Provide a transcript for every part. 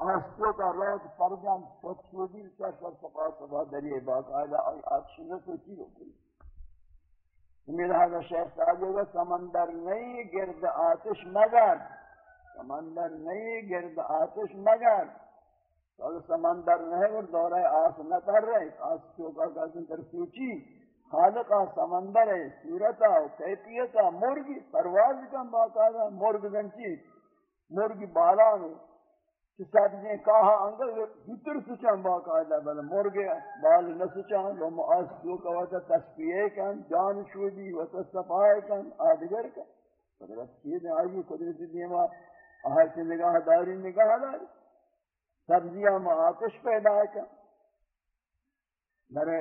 آستو کا روز پرجان فتشودی کا سر سپا سبا دریئے باقاعدہ آئی آتشی نہ سوچی ہو گئی؟ میرا حضر شیخ صاحب گا سمندر نہیں گرد آتش مگر، سمندر نہیں گرد آتش مگر۔ تو سمندر نہیں اور دورہ آس نہ کر رہے آس چوکا کا سنتر سوچی۔ خالقہ سمندر ہے، صورتہ کیفیتہ، مرگی، پرواز کا باقاعدہ مرگ گنچی مرگی بالا میں سب نے کہا، انگل بھیتر سچان باقاعدہ بل مرگے بال نہ سچان لو معاص جو کہتا تسبیح کن، جان شودی و تصفائے کن، آدگر کن۔ قدرت چیز آئی، قدرت دیما آہر سے نگاہ داری نگاہ داری۔ سبزیاں میں آتش پیدا کن۔ در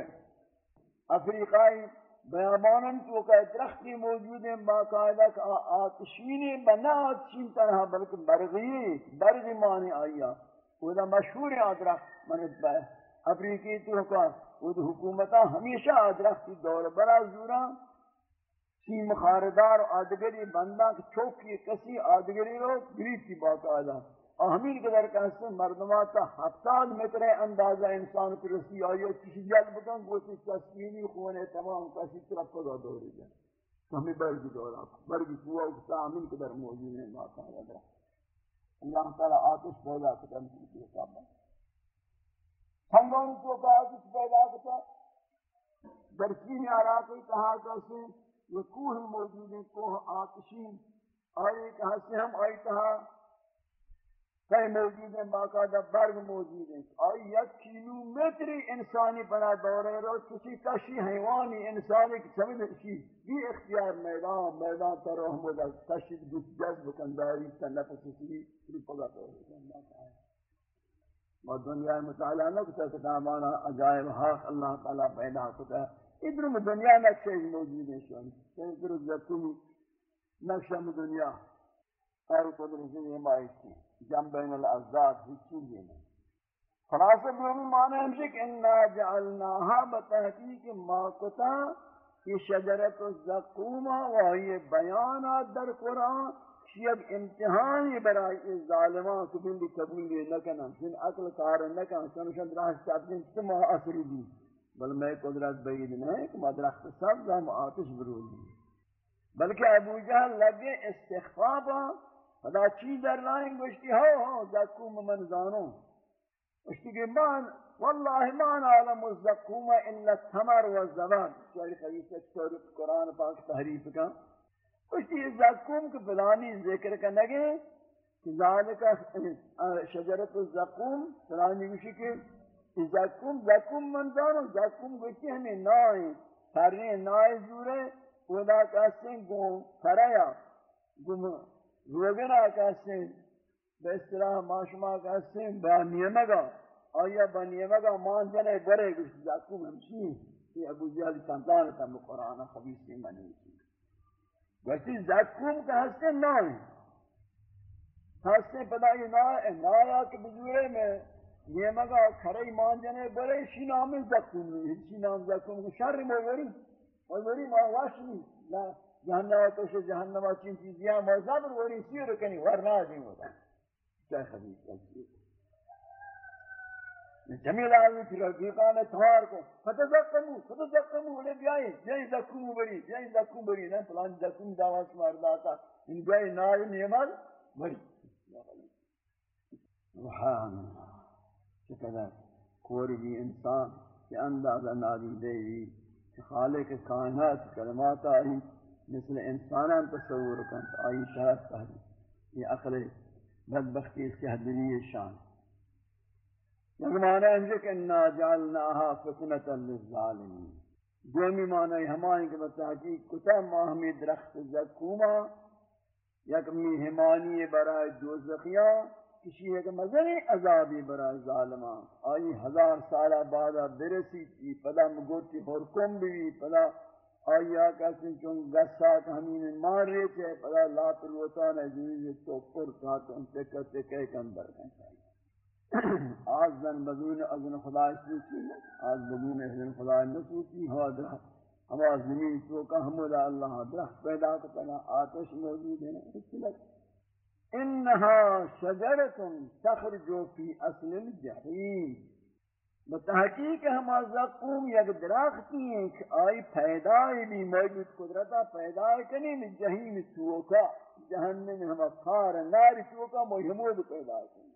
افریقائی بیابانن تو کہ درختی موجود ہیں، باقاعدہ کہ آتشینی بنا آتشین طرح بلکہ برغی برغی معنی آیا وہ دا مشہور ہے درخت۔ من افریقی تو کہ وہ حکومتہ ہمیشہ درختی دور برا زورا سیم خاردار، آدگری بندہ چوکی کسی آدگری رو گریتی باقاعدہ ہمین کے در کہتے ہیں مردمات ہفتاد متر اندازہ انسان کو رسی آئی اور کسی جل بکن گوشتی تسکینی خونے تمام کسی طرف پدا دوری جائے ہمیں برگی دورا برگی قوہ اکتا ہمین کے در موجود ہیں باقا رہا اللہ تعالیٰ آتش پیدا کتا مجھے کے حساب سنگونی تو کا آتش پیدا کتا در سین عراقی کہا کہتے یہ کوہ موجود ہیں کوہ آتشین اور ایک حصے ہم آئی کہا کئی موجود ہیں، باقاعدہ برگ موجود ہیں۔ اور یک کلومیٹری انسانی بنا دورے رو، کسی کشی حیوانی انسانی کی سمجھ اسی بھی اختیار میدان میدان تر رحمد کشی گس جذب کنداری تنفس اسی پھر پگا تو وہ دنیا مطالعہ نہ کتا کتا ہمارا عجائب حق اللہ تعالیٰ پیدا کتا ادھر میں دنیا نقشے موجود ہیں شان۔ ادھر زکم نقشہ دنیا اور قدرت سے ہمائش کی جمع بین الازداد ہی چیزیں نہیں خلاصہ دومی معنی ہمشہ کہ انا جعلناها بتحقیق ماکتا یہ شجرت الزقوم وہی بیانات در قرآن شیب امتحانی برائی ظالمان کو بھی قبول لیے نکنا جن عقل کار نکنا سنشن راہ چاہتے ہیں کہ ماہ اثری دی۔ بل میں قدرت بعید نہیں کہ مدرخت سب ہم آتش برو دی۔ بلکہ ابو جہل لگے استخفابا خدا چی در لائیں گوشتی ہو ہو زکوم من زانو. گوشتی کہ من واللہ من عالم الزکوم الا التمر والزبان شوری خیصت سوری قرآن پاک تحریف کا گوشتی زکوم کے بلانی ذکر کا نگے کہ ذالک شجرت الزکوم بلانی گوشتی کہ زکوم زکوم من زانو. زکوم گوشتی ہمیں نائیں سرین نائیں زورے خدا کہتے ہیں گو سرایا گو روگن آکاستے ہیں بے اصطلاح معاشمہ آکاستے ہیں با نیمگا آیا با نیمگا گرے گوشت جاکو ہمشی یہ ابو جہل سنتان تا قرآن خبیث منی تھی گوشتی زکوم کا ہستے نا ہے ہستے پدا یہ نا ہے نا یا کہ بزورے میں نیمگا کھرے مان جنے گرے شی نام زکوم نہیں شی نام زکوم شر موری موری ما واشنی جہنم تو سے جہنم چین چیزیاں موزہ پر وری سیر کنی ورنا دیں ہوتا۔ کیا خبیث ہے جمیل آدمی پھر رفیقان توار کو فتزقمو فتزقمو لے بیائی جائی زکوم بری جائی زکوم بری نا پلان زکوم داواز ماردا تا ان بیائی نار نیمال بری۔ سبحان اللہ چقدر کوری بھی انسان کے اندازہ نادی دے خالق کائنات کلمات آئی۔ مثل انسانان تصور کن آئی شاید پہلی یہ عقل بدبختی اس کے حدری شان۔ یک معنی ہے کہ انا جعلناها فتنة للظالمین۔ دومی معنی ہمانی کے بتحقیق کتا ماہمی درخت زکوما، یک میہمانی برای دوزخیاں، کسی ایک مزنی عذابی برای ظالمان آئی ہزار سالہ بعد برسی کی پدا مگوتی حرکم بھی، پدا آیا کسی چون گسات ہمین مار رہے تھے، پدا لا پروتان عزیز تو پر کھاتا ان سے کہتے کہے کندر کہیں آج دن بدون اذن خدا سوچی آج بدون اذن خدا نسوچی ہوا درخت ہوا زمین تو کا حمد اللہ درخت پیدا کرنا آتش موجود ہے اس لگ۔ انها شجرة تخرج في اصل الجحیم۔ بتحقیق ہم زقوم یک درختی ہیں کہ آئی پیدای بھی موجود قدرتا پیدای کنی میں جہیم سوکا، جہنم ہم خار نار سوکا محمود پیدا کنی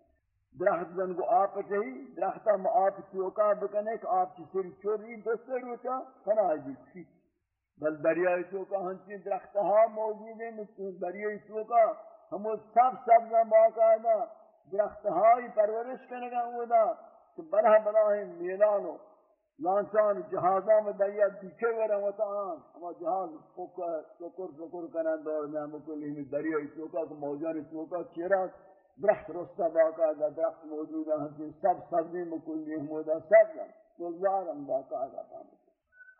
درخت زن کو آپ چاہی درختا ما آپ سوکا بکنے کہ آپ چی سر چوری دستے روچا کنا جی ٹھیک بل دریائی سوکا، ہنچی درختہ ہاں موجود ہیں دریائی سوکا، ہم سب سبزہ باقاعدہ درختہائی پرورش کرنے گا ہوا دا کہ بلا بلا میلانو، لانچان جہازاں میں دریا دیکھے گئے رہا ہوتا ہاں۔ آن ہما جہاز سکر سکر کنن دور میں ہم کلی میں دریا چوکا کہ موجان، چوکا چیرا درخت رستا باقاعدہ درخت موجود ہیں کہ سب سبزی مکلی ہمودا سب گلزار ہم باقاعدہ پاہمتا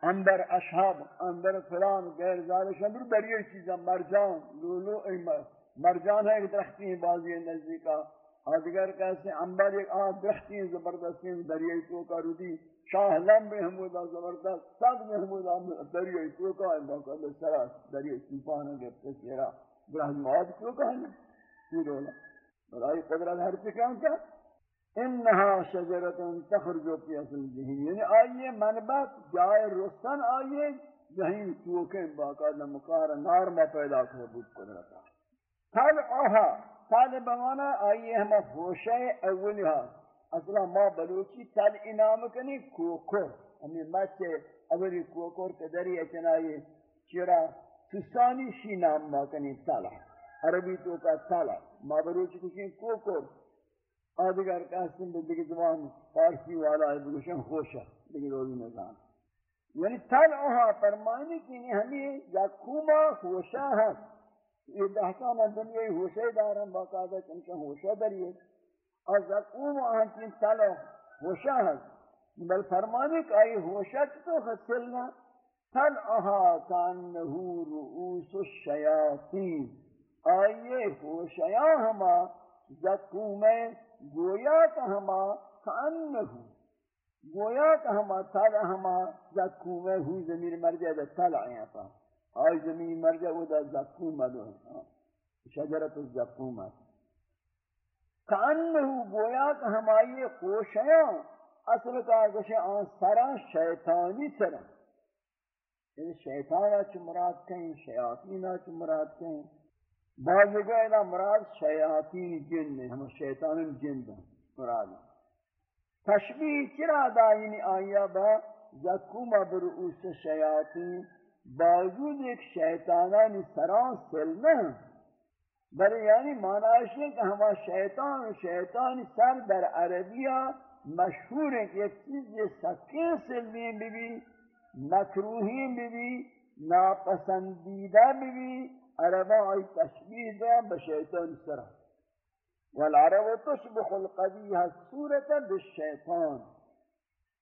اندر اشہاب اندر فلان، غیر ذالک، اندر دریا چیزا مرجان، لولو ایمہ مرجان ہے کہ درختی ہیں بازی نزدیکا آدگر کیسے انبر ایک آن درختی ہیں زبردستی دریائی توکا رو دی شاہ لم بھی حمودہ زبردست، سب میں حمودہ دریائی توکا ہے باقا دے سرا دریائی توپانا گفتے سیرا برہم مواد توکا ہے پھر اولا برائی قدرت ہر چکان کا انہا شجرت تخرجو پی اصل جہین یعنی آئیے منبت، جائے رستن آئیے، جہین توکے باقا دے مقار نار پیدا کر بود قدرتا تل آہا۔ تل بمانا آئیے ہم ہوشہ اولی ہا۔ اصلا ما بلوچی تل انام کنی کوکر ہمیں مچے اولی کوکر کدری اچنائی چرا تسانی شی نام ما کنی تلا عربی تو کا تلا ما بلوچی کشی کوکر آدھگر کہستن دیگه زبان فارسی والا ہے بلوشن خوشہ۔ دیگه روزی نظام۔ یعنی تل آہا فرمانی کی ہمیں یا کوما خوشہ ہے یہ دہکان دنیا ہوشے دارن باقاعدہ چنکہ ہوشہ دریئے اور زقوم آن کی تلو ہوشہ ہے بل فرمانے کہ آئی ہوشہ تو حسلنا تل اہا کانہو رؤوس الشیاطین. آئیے ہوشیاں ہما زقوم گویا کہ ہما کانہو گویا کہ ہما تل ہما زقوم ہو زمین مرجع تل آیا پا آئی زمین مرجع وہ دا زقوم دو ہاں، شجرت الزقوم کانہو گویا کہ ہم آئیے خوشیاں اصل کا گوشے آن سرا شیطانی سرا۔ یعنی شیطانہ چھ مراد کہیں شیاطینہ چھ مراد کہیں۔ بعض گوئے مراد شیاطین جن ہیں، ہم شیطان جن دا مراد۔ تشبیح چرا دا یعنی آیا با زقوم برؤوس شیاطین۔ باوجود ایک شیطانانی سران سلمہ بلے یعنی معنیش ہے کہ ہما شیطان شیطان سر در عربیہ مشہور ہے کہ ایک چیز یہ سکے سلمی بھی بھی مکروہی بھی بھی ناپسندیدہ بھی بھی عربہ آئی تشبیح دیا بشیطان سرہ والعرب تشبخ القبیح صورتا بالشیطان۔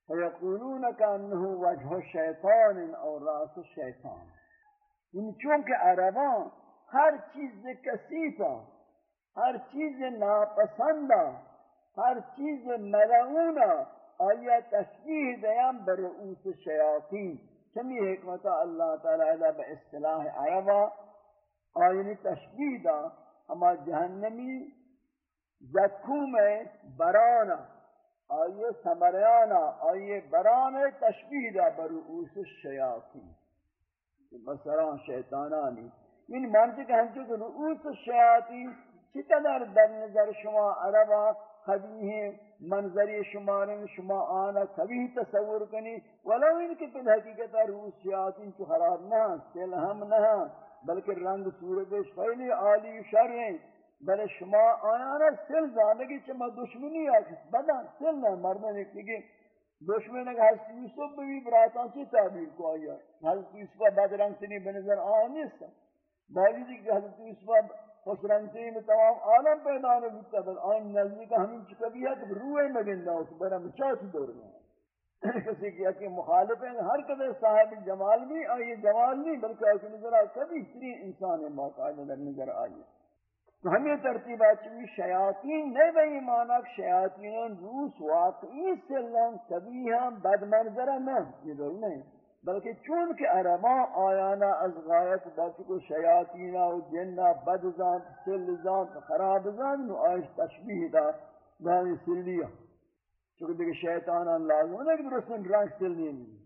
فیقولون کانہو وجہ شیطان اور راس شیطان. ان چونکہ عربان ہر چیز کسیفا ہر چیز ناپسندہ، ہر چیز ملعونہ، آیا تشبیح دیام برعوس شیاطین. چمی حکمت اللہ تعالی علیہ با اصطلاح عربا آئینی تشبیح دا ہما جہنمی زکوم برانا آئیے سمریانا، آئیے بران تشبیح دا برؤوس الشیاطین بسران شیطانانی۔ این مانچہ کہ ہم چکہ رؤوس الشیاطین چقدر در نظر شما عربا قبیح منظری شمارن شما آنا قبیح تصور کنی، ولو ان کی پل حقیقت رؤوس شیاطین چو خراب نہ، سل ہم نہ، بلکہ رنگ صورت خیلی عالی شر ہیں۔ بلے شما آیانا سل زانگی چما دشمنی آکس بدا سل نہ مردن ایک لگے دشمن اگر حضرت یوسف بھی براتان سے تعبیر کو آیا؟ حضرت یوسف بد رنگ سے نہیں بنظر آنی سا باوجود کہ حضرت یوسف خوش رنگ سے میں تمام عالم پیدا نہ بیتا بل آن نزدی کا ہمیں چکا بھی ہے کہ روح مگندہ اس برا مچاتی دور میں کسی کیا کہ مخالف ہیں، ہر قدر صاحب جمال بھی آئیے جمال نہیں، بلکہ ایسے نظر آئے کبھی سری انسان ہے باقاعدہ نظر آئیے ہمیں ترتیبات چوئی شیاطین نہیں بھئی مانا کہ شیاطین روس واقعی سلن کبھی ہم بد منظرہ نہ یہ دول نہیں بلکہ چون کہ عربا آیانا از غایت بچکو شیاطینا و جنہ بدزان سلزان خرابزان نو آئیش تشبیح دا گاہی سلیہ چونکہ دیکھ شیطانان لازم ہے کہ درستن رنگ سلی نہیں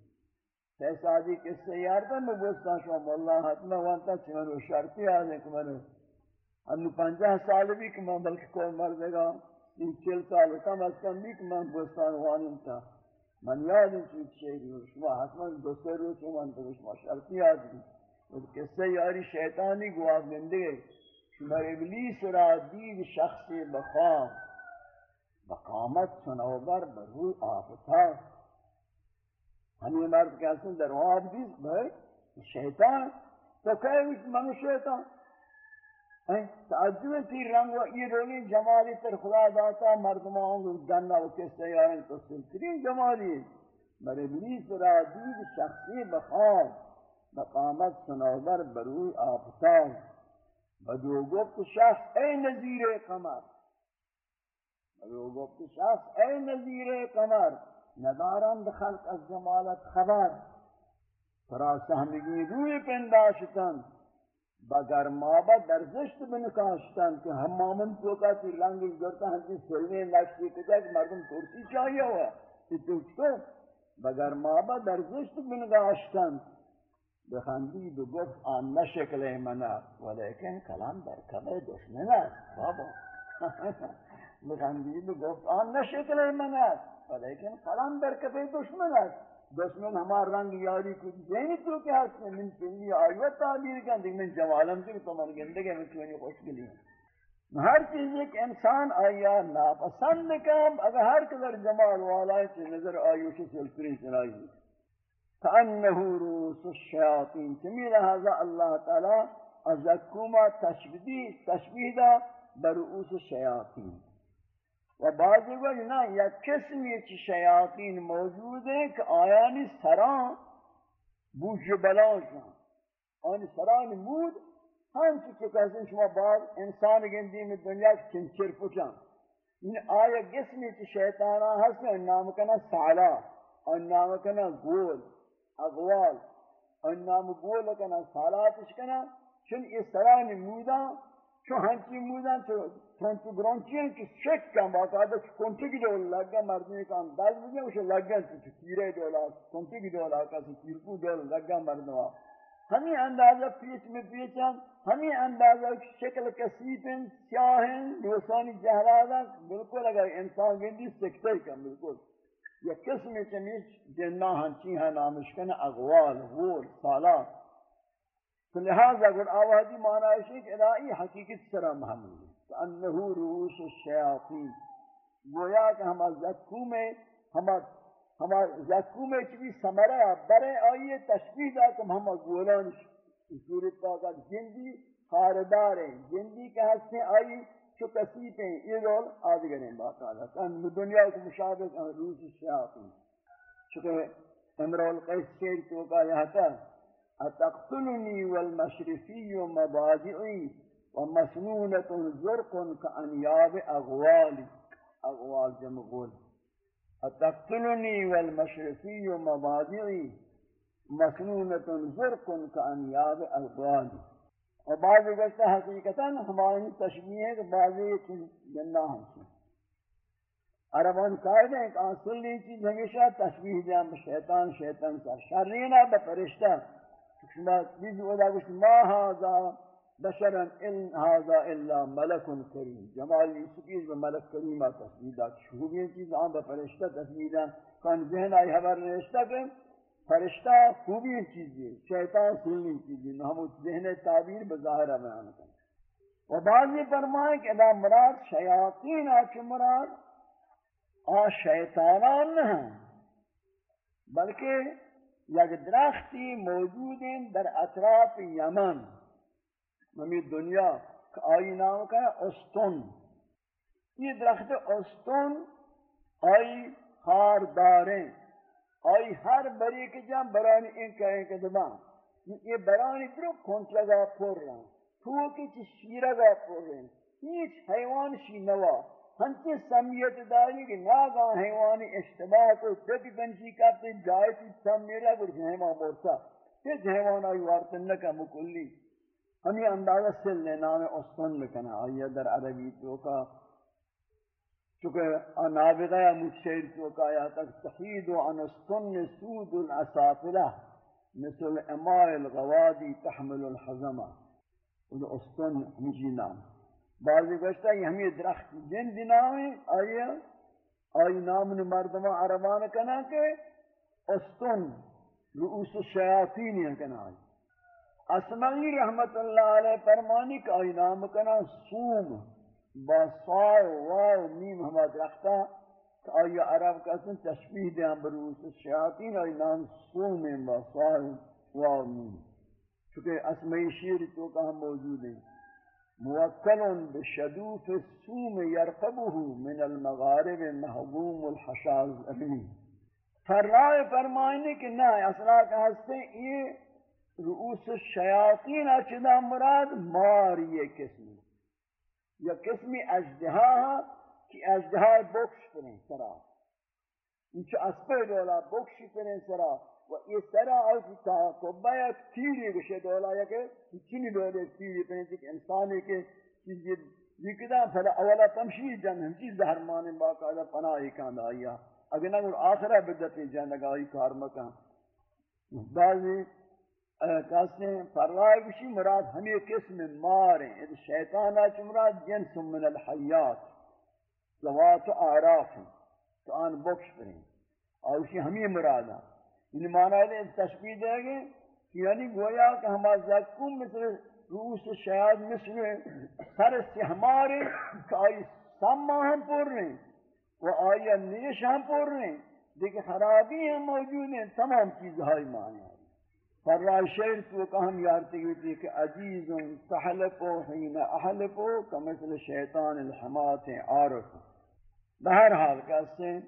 فیسادی کس سے میں بوستا شما مولا حتما وانتا چمنو شرطی آدھے کمنو انو پنجہ سال بھی کمان بلکہ کوئی مردے گا تین چل سال کم از کم بھی کمان بوستان وانتا تا من یاد چیز شیری ہو، شما حتما دو سر رو شما انتا شما شرطی آدھی اور قصہ یاری شیطانی گواہ گندے شما ابلیس را دید شخص بخوام بقامت سنوبر بروی آفتا ہمیں مرد کہتے ہیں، در واب دیس بھائی، شیطان۔ تو کہے اس منو شیطان۔ تعجب تھی رنگ و یہ رولی جمالی تر خدا داتا مردمان کو جنہ و کس تیاریں تو سلسلین جمالی بر ابلیس را دید شخصی بخواب مقامت سنوبر بروی آفتاب بدو گفت شخص اے نظیر قمر بدو گفت شخص اے نظیر قمر ندارند خلق از جمالت خبر ترا سہمگی روی پنداشتن بگر مابا در زشت بنکاشتن کہ ہم مامن تو کا تی لنگ گرتا ہم کی سلنے کجا کہ مردم کرسی چاہیے ہوا کہ تو تو بگر مابا در زشت بنکاشتن. بخندی دو گفت آن نشکل منا ولیکن کلام در کبه دشمن است، بابا. بخندی دو گفت آن نشکل منا ولیکن کلام در کبه دشمن است. دشمن ہمار رنگ یاری کو دینی تو کیا ہے من چنی آیوت تعبیر کن، دیکھ من جوالم سے تو من گندگی میں چونی خوش گلی ہر چیز ایک انسان آیا ناپسند کم اگر ہر قدر جمال والا ہے تو نظر آیو سے سلسلی سنائی کانہو روس الشیاطین چمی لہذا اللہ تعالی ازکوما تشبیدی، تشبیدہ برؤوس الشیاطین و بعضی وقت نا یا قسمی چی شیاطین موجود ہیں کہ آیانی سران بوش بلاشن آنی سران مود ہم چی کہتے ہیں شما بعض انسان گندی میں دنیا چنچر پچن ان آیا قسمی چی شیطانا ہستے ان نام کنا سالا ان نام کنا گول، اغوال ان نام گول کنا سالاتش کنا چون اس سران مودا چون ہنچی مودا چون تھنچو گرانچین کی شک کم باقاعدہ کنٹی کی دول لگا مردمی کام دل بگیا اسے لگا تو کیرے دولا کنٹی کی دولا کسی کیرکو دول لگا مردما ہمیں اندازہ پیچ میں پیچن. ہمیں اندازہ شکل کسیپن سیاہن دوسانی جہلادہ بالکل اگر انسان گندی سکتے کم بالکل یا قسم چمیش جنہ ہنچی ہیں نامشکن اغوال غور سالات. تو لہذا اگر آوازی معنی ہے کہ الہی حقیقت سرا محمول محمود انہو روس الشیاطین۔ گویا کہ ہم زکو میں، ہم ہم زکو میں چوی سمرا برے آئیے تشبیح دا کہ ہم گولان صورت کا جندی خاردار ہیں، جندی کے حد سے آئی چو کسیپ ہیں۔ یہ رول آدھگر ہیں باقاعدہ۔ ان دنیا کو مشابہ روس الشیاطین۔ چونکہ امرو القیس شیر تو کا یہاں تھا اتقتلنی والمشرفی مبادعی ومسنونة زرق كأنياب أغوال أغوال جمع غول أتقتلني والمشرفي مبادعي مسنونة زرق كأنياب أغوال وبعض قلت حقیقتا ہماری تشبیہ ہے کہ بعضی جنہ ہم سے. عربان قائد ہیں کہ آنسل لی چیز ہمیشہ تشبیح دیا شیطان شیطان سر شرینا بپرشتہ شما چیز اولا کچھ ما هذا بشرا ان هذا الا ملك كريم جمال یوسفی و ملک کریم تصویر شہوبی چیز آن با فرشتہ تصویر کان ذہن آئی خبر رشتہ کہ فرشتہ خوبی چیزی شیطان سنی چیزی ہم اس ذہن تعبیر بظاہر بیان کریں و بعضی فرمائے کہ ادا مراد شیاطین آچ مراد آ شیطانان نہ ہیں بلکہ یک درختی موجود در اطراف یمن۔ ممی دنیا آئی نام کا استون۔ یہ درخت استون آئی خار داریں آئی ہر بری کے جام برانی ان کہیں کہ دبان۔ یہ برانی درو کھونٹ لگا پور رہا تو کی چی شیرہ گا پور رہا ہیچ حیوان شی نوا۔ ہنچی سمیت داری کہ ناگاہ حیوانی اشتباہ کو تک کنچی کپتے جائے تی سمیرہ کچھ حیوان مورتا تیج حیوان آئی وارتن لکا مکلی۔ ہمیں اندازہ سل نے نام اسطن لکنا آئیہ در عربی تو کا چونکہ نابغہ مشیر تو کا یا تک تحید عن السن سود الاسافلہ۔ مثل اماء الغوادی تحمل الحزمہ۔ وہ اسطن ہمشی نام۔ بعضی گوشتا ہے ہمیں درخت جن دناویں آئیے، آئی نام مردمہ عربان کنا کہ استن رؤوس الشیاطین کنا آئی اسمعی رحمت اللہ علیہ فرمانی کہ آئی نام کنا سوم، با صاو واو نیم ہما درختہ کہ آئی عرب کسن تشبیح دیں برؤوس الشیاطین آئی نام سوم، با صاو واو نیم چونکہ اسمعی شیر تو کہ ہم موجود ہیں۔ موکل بشدوف السوم يرقبه من المغارب محبوم الحشاز ابنی فرائے فرمائنے کہ نہ اصلا کہ ہستے یہ رؤوس الشیاطین اچدا مراد مار یہ قسمی. یا قسمی اجدہا کہ اجدہا بکش پریں سرا. انچہ اسپے دولا بکش پریں سرا. و یہ سرا آئی تا کبایا تیری گشے دولا یا کہ چنی دولے تیری پہنچے کہ انسانی کے چیز یہ ذکرہ پھر اولا تمشید جن ہم چیز دہرمان باقاعدہ پناہی کاند آیا. اگر نہ آخرہ بدتی جن لگا کار مکان بعضی کہتے ہیں پروائی گشی مراد ہمیں قسم ماریں یہ شیطانہ چمراد جنس من الحیات. زوات آراف تو آن بخش پریں اور اسی ہمیں مراد. ہیں ان معنی ہے تشبیح دے گے کہ یعنی گویا کہ ہم زکوم مثل روس شاید مثل سر سے ہمارے کہ آئی سما ہم پور رہے ہیں وہ آئی نیش ہم پور رہے ہیں دیکھ خرابی ہیں موجود ہیں، تمام چیز ہائی معنی ہے فرائے شعر تو کہ ہم یارتے گئے تھے کہ عزیز تحلپو حین احلپو کمثل شیطان الحمات عارف بہرحال کہتے ہیں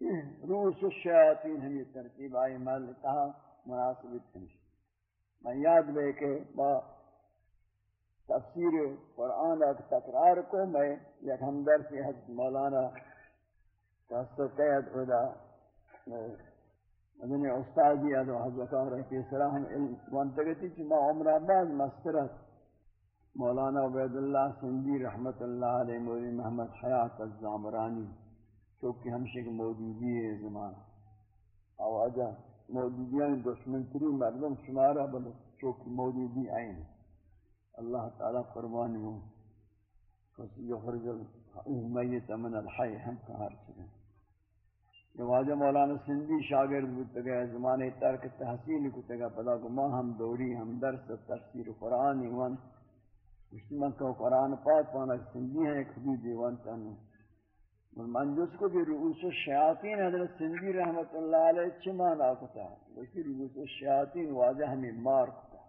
ہاں، روس الشیاطین ہمیں ترتیب آئی مال کہا مناسبت تنش میں یاد لے کے با تفسیر قرآن ایک تقرار کو میں یک ہمدر سے حضرت مولانا کہستو قید ادا مدنی استادی ادو حضرت رحمت سلام علم وانتگتی چی ما عمر آباد مسترت مولانا عبید اللہ سندی رحمت اللہ علیہ مولی محمد حیات الزامرانی چونکہ ہمشہ کی موجودی ہے زمان۔ آوازہ موجودیاں دشمن تری مردم شمارہ بلو، چونکہ موجودی آئین۔ اللہ تعالیٰ قربانی ہوں فسی یخرج المیت من الحی ہم کہار چکے۔ یہ واجہ مولانا سندی شاگرد بودتا گیا زمانے ترک تحصیل کو تگا پدا کو ماں ہم دوری، ہم درس، تفسیر قرآن وان مجتمع کو قرآن پاک پانا سندی ہیں، ایک حدود دیوان چاہنے منجس کو بھی رؤوس الشیاطین حضرت سندی رحمت اللہ علیہ چھ مانا کتا؟ لیکن رؤوس الشیاطین واضح ہمیں مار کتا۔ ہے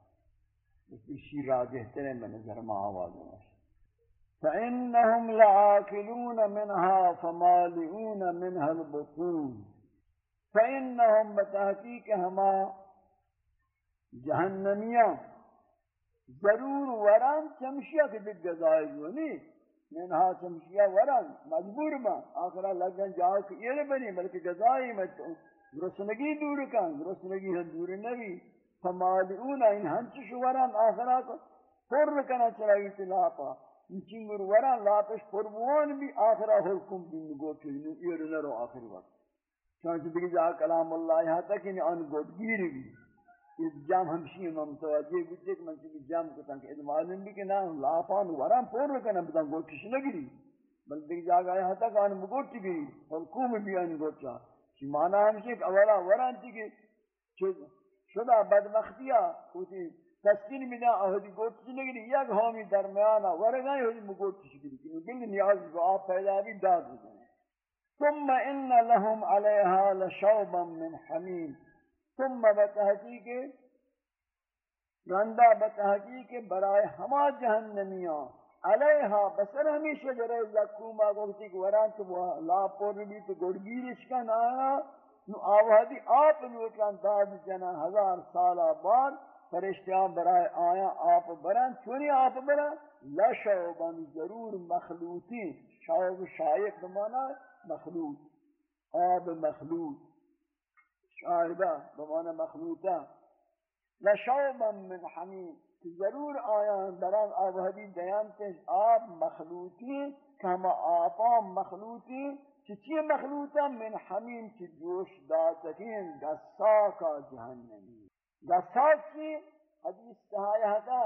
لیکن شی راجہ ترے میں نظر ما آواز ہے فَإِنَّهُمْ لَعَاكِلُونَ مِنْهَا فَمَالِئُونَ مِنْهَا الْبُطُونَ۔ فَإِنَّهُمْ بتحقیق ہما جہنمیاں۔ ضرور وران چمشیہ کے دک گزائے جو نہیں۔ منها چمشیا ورن مجبور ما. آخرا لگن جاؤ کہ یہ بنی بلکہ جزائی میں تو گرسنگی دور کن. گرسنگی ہم دور نبی. فمالعون ان ہنچش ورن آخرا کو پر کنا چلائی تلاپا چنگر ورن لاپش پربوان بھی آخرا حکم بھی نگو چلنو یہ نرو آخر وقت. چانچہ دیکھ جا کلام اللہ یہاں تک ان ان گوٹ بھی اس جام ہمشی امام توجہ بودے کہ منچہ کی جام کو تنک ادھ معلوم بھی کہ نا لافان وران پور رکھنا بتاں گوٹ کش نگری بل دیکھ جاگا ہے تک آن مگوٹ گری حکوم بھی آن گوٹ چاہ چی مانا ہمشی کہ اولا وران تھی کہ شدہ بدبختیہ ہوتی تسکین بھی نا اہدی گوٹ کش نگری یک ہومی درمیانا ورگائی ہوتی مگوٹ کش گری کہ دل نیاز کو آپ پیدا بھی داد ہوتے ہیں ثم ان لهم عليها لشوبا من حميم ثم بتحقیق رندہ بتحقیق برائے ہما جہنمیاں، علیہا بسر ہمی شجر زکوما گوھتی کہ وران تو وہ لا پور بھی تو گڑگیرش کا نایا نو آوہدی آپ لوٹان داد جنا ہزار سالہ بعد فرشتیان برائے آیا آپ بران، چونی آپ بران؟ لشعبان ضرور مخلوطی شاید شایق بمانا مخلوط، آب مخلوط۔ شاہدہ بمانا مخلوطہ لشوبا من حمیم. کہ ضرور آیان دران آب حدید دیان تیش آب مخلوطی کہ ہم مخلوطی چی مخلوطا من حمیم چی جوش داتکین گساکا جہنمی گساک چی؟ حدیث کہایا تھا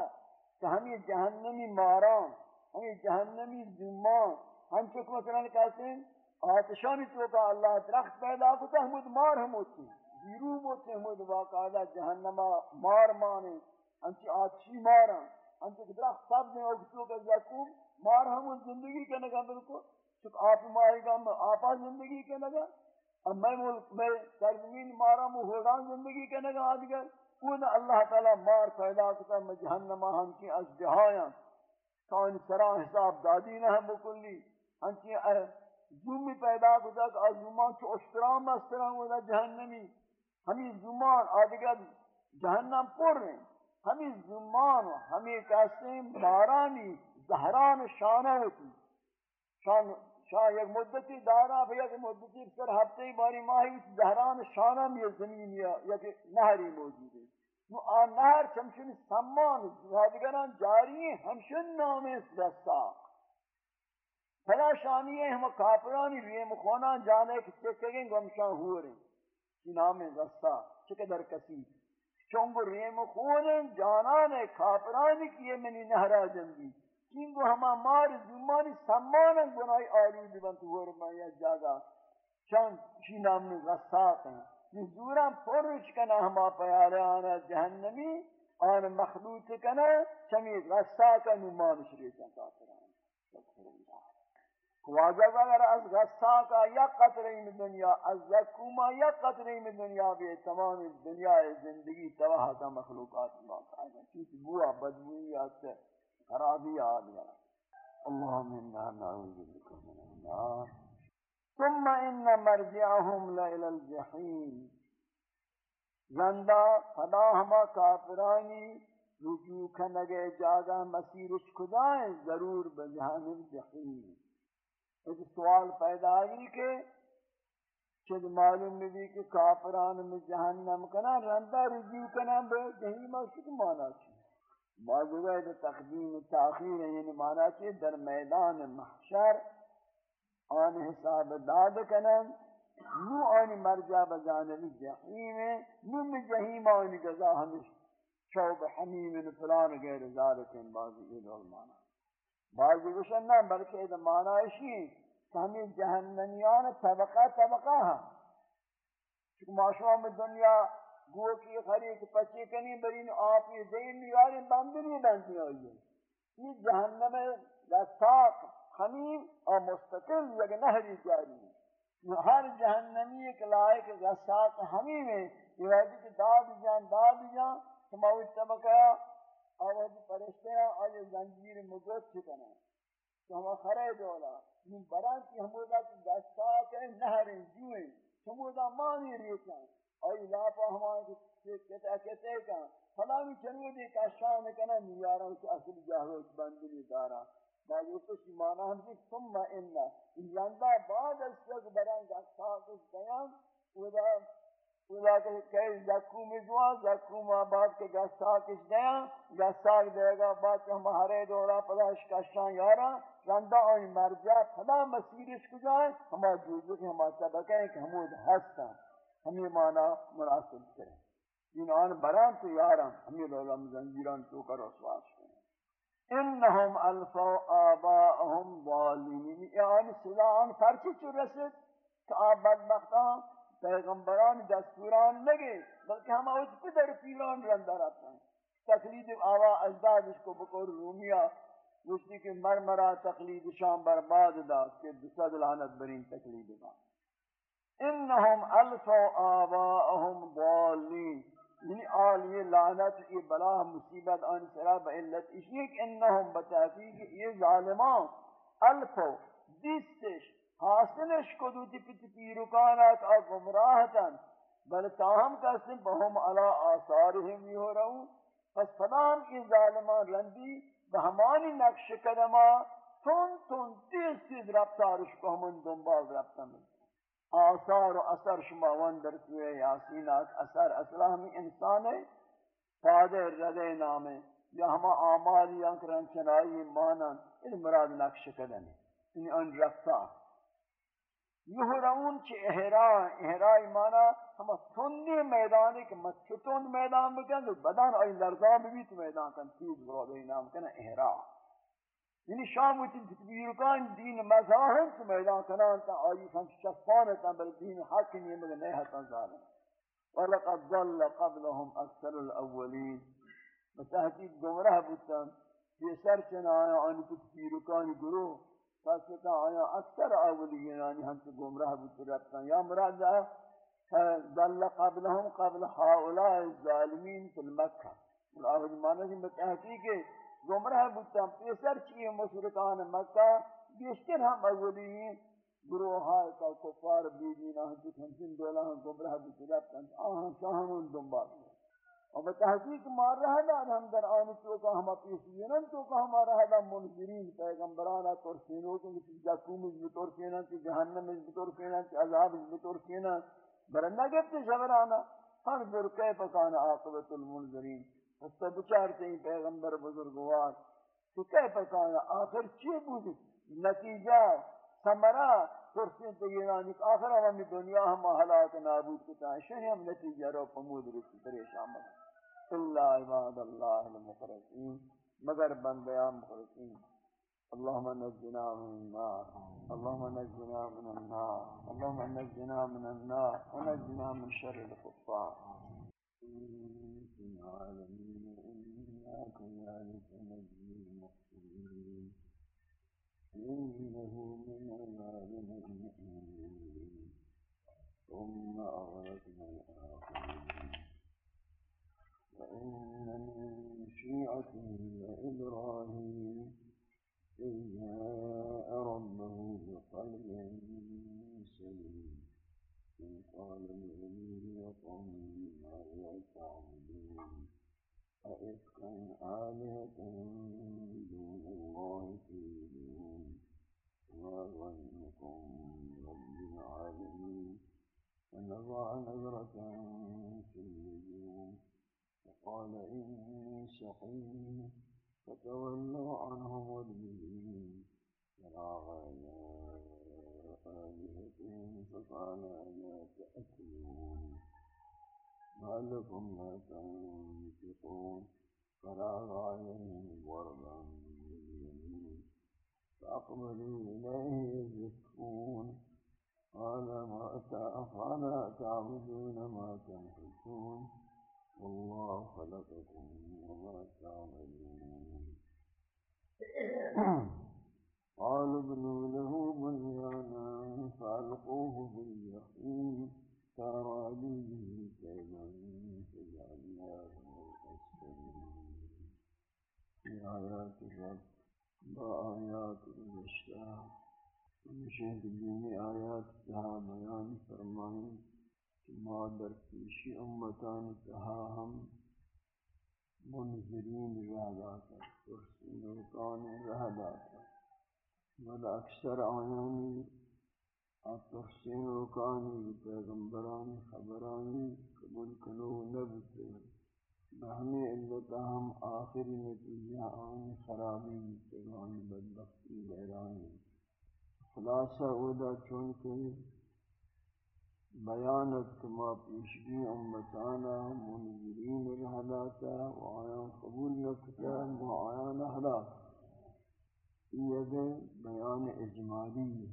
کہ ہمیں جہنمی ماران ہمیں جہنمی زمان. ہم چکو مثلا کہتے ہیں آتشانی تو کا اللہ درخت پیدا کتا ہمود مار ہم ہوتی زیرو موتے ہمود واقعہ جہنما، مار مانے ہنچی آتشی مارا ہنچی درخت سب میں اگتو کا یکوم مار ہمون زندگی کے نگا بالکل، چک آپ ماری گا آپا زندگی کے نگا اب میں ملک میں سرزمین مارا مہودان زندگی کے نگا آدگر خود اللہ تعالی مار پیدا کتا میں جہنم ہم کی از جہایا کان سرا حساب دادی نہ ہم بکلی ہم کی زومی پیدا کتا کہ از زمان چو اشترام استرام ہوتا جہنمی ہمیں زمان آدگر جہنم پر رہے ہمیں زمان ہمیں کہتے ہیں بارانی زہران شانہ ہوتی۔ شان شان یک مدتی دارا بھی یک مدتی سر ہفتے باری ماہی زہران شانہ میں زمین یا یک نہری موجود ہے۔ نو آن نہر چمشن سمان زہدگران جاری ہیں، ہمشن نام دستا فلا شانی ہے ہم کافرانی لیے مخونا جانے کہ چکے گے ہمشان ہو رہے ہیں۔ نام دستا چکے در کسی۔ چونگو ریم خون، جانان کافرانی کیے منی نہرا جنگی۔ چنگو ہما مار زمانی سمانا گناہی آلودی بنتو ورمائی جاگا۔ چون چی نام غصاق ہیں۔ زورا پرش کنا ہما پیارے آنا جہنمی، آن مخلوط کنا چمی غصاقا نمان شریعتا کافران۔ واجب اگر از غصاقا یا قطرین میں دنیا، از زکوما یا قطرین میں دنیا بھی تمام دنیا زندگی تباہ کا مخلوقات باقا ہے کیونکہ بوا بدبوئی آتے خرابی آدھا اللہم انہا نعوذ بکم من النار. ثم ان مرجعهم لإلى الجحیم. زندہ، فدا ہما کافرانی رجوع کنگے جاگا، مسیرش کدائیں ضرور بجانب جحیم ایک سوال پیدا آئی کہ چد معلوم بھی کہ کافران میں جہنم کنا، رندہ رجوع کنا، بے جہیم شک مانا چی۔ بعض وقت تقدیم تاخیر ہے یعنی مانا چی در میدان محشر آن حساب داد کنن نو آنی مرجع بجانب جحیم، نو میں جہیم آنی جزا ہمیش شوب حمیم فلان غیر ذالکن، بعضی یہ دول مانا۔ بعضی گوشن نا بلکہ یہ مانا اشی کہ ہمیں جہنمیان طبقہ طبقہ ہاں چکہ معاشوہ دنیا گو کی خریق پچے کنی برین آپ یہ دین یاری بندنی بندنی ہوئی ہے یہ جہنم دستاق حمیم اور مستقل یک نہری جاری. ہے ہر جہنمی ایک لائق غساق حمیم ہے یہ وحدی کہ داد جان داد جان سماوی طبقہ اور وحدی جی پرشتے ہیں اور یہ زنجیر مجد چکنا تو ہم خرے دولا من بران کی ہمودا کی غساق ہے نہریں جوئیں سمودا مانی ریتا اور لاپا ہمارے کہتے کہتے کہاں فلامی چنو دے کا شان کنا نیارا اس اصل جاہوش بندلی دارا۔ بعد اس کی معنی ہم کہ ثم ان۔ لندا بعد از تک بران کا ساتھ بیان ودا ودا کہ کہ زکو مزوا زکو ما بعد کے گسا کس دیا گسا دے گا بعد ہمارے دورا پلاش کا یارا لندا اور مرجع فلا مسیرش کو جائے ہم جو جو کہ ہم سبق ہے کہ ہم ہستا ہمیں معنی مناسب کریں۔ ان آن بران تو یارا ہمیں لولا زنجیران تو کر رسواش کریں۔ انہم الفو آباءہم ظالمین۔ یعنی صداان فرچی چو رسد کہ آپ بدبختان پیغمبران دستوران لگے بلکہ ہم اوچ پدر پیران رندہ رہتا ہیں۔ تقلید آوا اجدادش کو بکر رومیا گوشتی کہ مرمرا تقلید شام برباد دا کہ بسد لعنت برین تقلید دا انہم الفو آباءہم ضالین۔ یعنی آل یہ لعنت، یہ بلا مصیبت، آن سرا بعلت اسی کہ انہم بتحقیق یہ ظالمان الفو دیستش حاصلش کدوتی پتی پیرکانات آ گمراہتن، بل تاہم کسیم بہم علا آثارهم یہ ہو رہوں پس فلان کی ظالمان رندی بہمانی نقش قدمہ تون تون تیز تیز رفتارش کو ہمون دنبال رفتن۔ آثار و اثر شما وان در سوئے یاسینات اثر اصلا ہمیں انسان ہے، فادر رضے نامے یا ہما آمال یا کرن چنائی مانن ان مراد نقش کدن ان ان رفتار۔ یہرون چی احرا احرا مانا ہم تندی میدانی کہ مچھتون میدان بکن بدن آئی لرزان بھی تو میدان کن تیز براد نام کن احرا یعنی شام و تین تکبیرکان دین مذاہن تو میدان کنان تا آئی ہم شفانتا بل دین حق نہیں مگر نہیں حتا ظالم وَلَقَدْ ضَلَّ قَبْلَهُمْ أَكْثَرُ الْأَوَّلِينَ۔ بتحقیق گمراہ بودتاں، یہ سر چنا آیا آنی تکبیرکان گروہ۔ فاسقہ آیا اکثر اولیین یعنی ہم سے گمراہ بودتا ربتا یا مراد ضل قبلهم قبل هؤلاء الظالمین فی المکہ. اور آج مانا کہ بتحقیق گمراہ بودتا پیسر چیئے مشرکان مکہ؟ بیشتر ہم اولی گروہ ہائے کا کفار بیدینا ہم جت ہمسن دولا ہم گمراہ بودتا ربتا آہاں شاہنون دنبال. اور بتحقیق مار رہا ہے دا ہم در آنی تو کا، ہم پیسینن تو کا ہم رہا دا منذرین پیغمبرانا کے کسی جاکوم اس بطور کینا کہ جہنم اس بطور کینا کہ عذاب اس بطور کینا برندہ گفتے شبرانا ہر در کیف کانا آقبت المنذرین؟ اس تو بچارتے ہیں پیغمبر بزرگوار، تو کیف کانا آخر چی بود؟ نتیجہ سمرہ ترسین تیرانی آخر ہم دنیا ہم حالات نابود کتا ہے شہی ہم نتیجہ رو پمود رسی، پریشان مدد إلا عباد الله المخلصين. مگر بندیان مخلصین. اللهم نجنا من النار. اللهم نجنا من النار. اللهم نجنا من النار. ونجنا من شر الكفار. العالمين إنه من المؤمنين. ثم أغرقنا الآخرين. وإن من شيعته لإبراهيم إذ جاء ربه بقلب سليم إذ قال لأبيه وقومه ماذا تعبدون أئفكا آلهة دون الله تريدون؟ ما ظنكم رب العالمين. فنضع نظرة في النجوم. فقال إني سقيم فتولوا عنه مدبرين. فراغ إلى آلهتهم فقال ألا تأكلون. ما لكم لا تنفقون. فراغ عليهم ضربا باليمين. فأقبلوا إليه يزفون قال ما تعبدون ما تنفقون والله خلقكم وما تعملون. قالوا ابنوا له بنيانا فألقوه بالجحيم فأرادوا به كيدا فجعلناه أسفلين. في آيات الرب بآيات المشتاق ومشهد دين آيات تها بيان فرمائن ما در پیشی امتان تہا ہم منظرین رہ داتا ترسینوکان رہ داتا اکثر آیانی ترسینوکانی پیغمبران خبرانی قبول کنو نبتے بہمی علتا ہم آخری نتیجہ آنی خرابی پیغانی بدبختی بیرانی خلاصہ اودا چونکہ بیانت کما پیشگی امتانا منذرین رہلاتا و آیان قبول نکتا و آیان احلاق یہ بیان اجمالی